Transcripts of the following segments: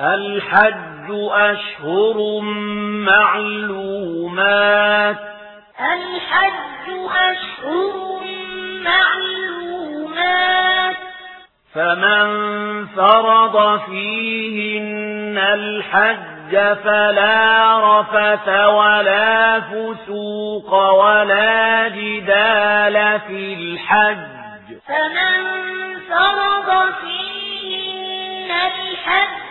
الحج أشهر معلومات. الحج أشهر معلومات. فمن فرض فيهن الحج فلا رفث ولا فسوق ولا جدال في الحج. فمن فرض فيهن الحج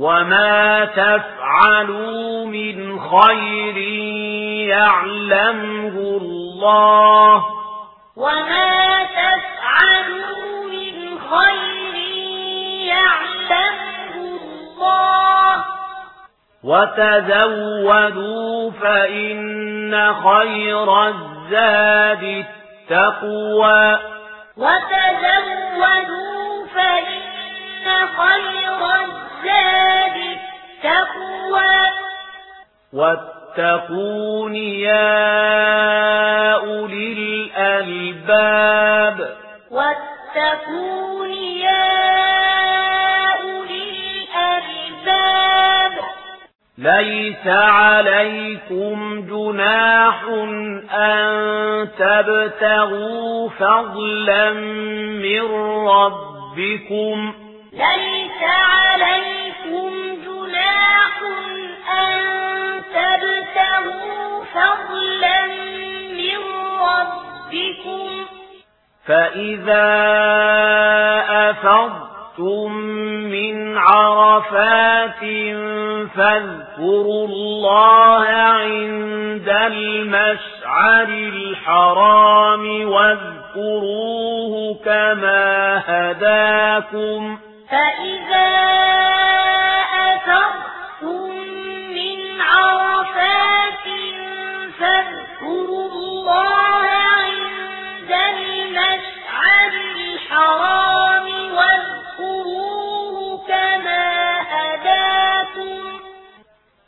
وما تفعلوا من خير يعلمه الله. وما تفعلوا من خير يعلمه الله. وتزودوا فإن إن خير الزاد التقوى وتزودوا فإن خير الزاد التقوى واتقون يا أولي الألباب واتقون يا ليس عليكم جناح أن تبتغوا فضلا من ربكم ليس عليكم جناح أن تبتغوا فضلا من ربكم فإذا أفضتم من عرفات فاذكروا واذكروا الله عند المشعر الحرام واذكروه كما هداكم. فإذا أتر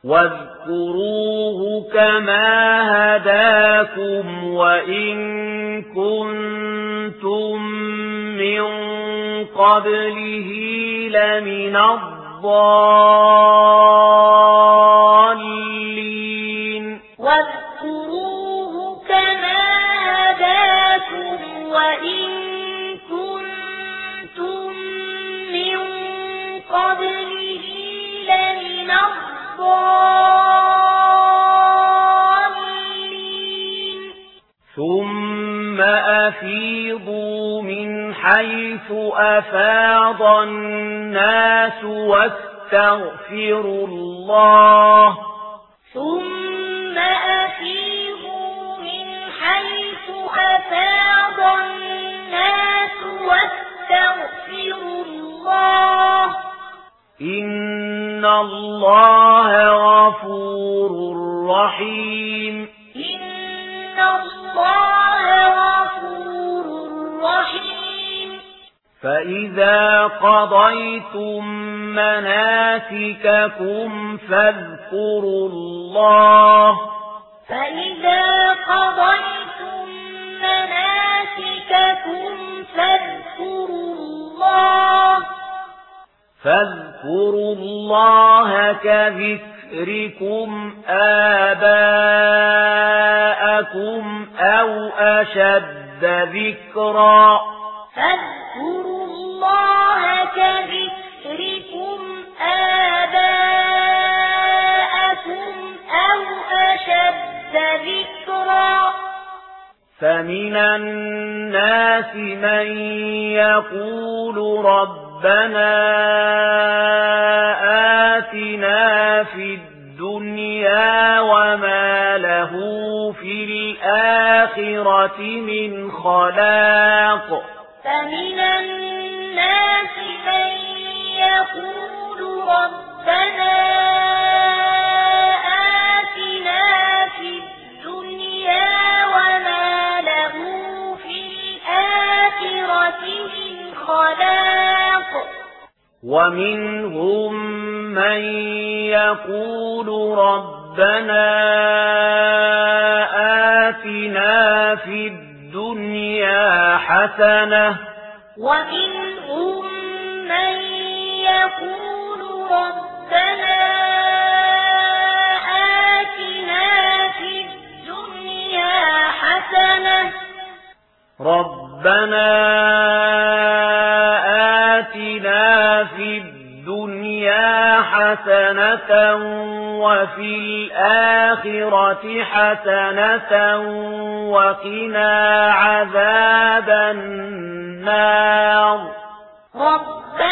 واذكروه كما هداكم وإن كنتم من قبله لمن الضال الضالين. من حيث أفاض الناس واستغفروا الله. ثم أفيضوا من حيث أفاض الناس واستغفروا الله. إن إن الله غفور رحيم إن الله غفور رحيم فإذا قضيتم مناسككم فاذكروا الله فإذا قضيتم مناسككم فاذكروا الله فاذكروا الله كذكركم آباءكم أو أشد ذكرا. فاذكروا الله كذكركم آباءكم أو أشد ذكرا. فمن الناس من يقول رب ربنا آتنا في الدنيا وما له في الآخرة من خلاق. فمن الناس من يقول ربنا Oh, خَلَقَ وَمِنْهُمْ مَنْ يَقُولُ رَبَّنَا آتِنَا فِي الدُّنْيَا حَسَنَةً وَمِنْهُمْ مَنْ يَقُولُ رَبَّنَا آتِنَا فِي الدُّنْيَا حَسَنَةً رَبَّنَا حسنة وفي الآخرة حسنة وقنا عذاب النار. ربنا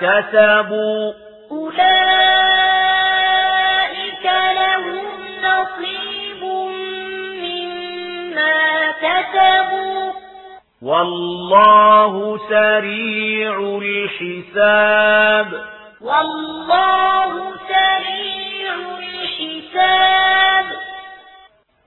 كَسَبُوا. أولئك لهم نصيب مما كسبوا. والله سريع الحساب. والله سريع الحساب.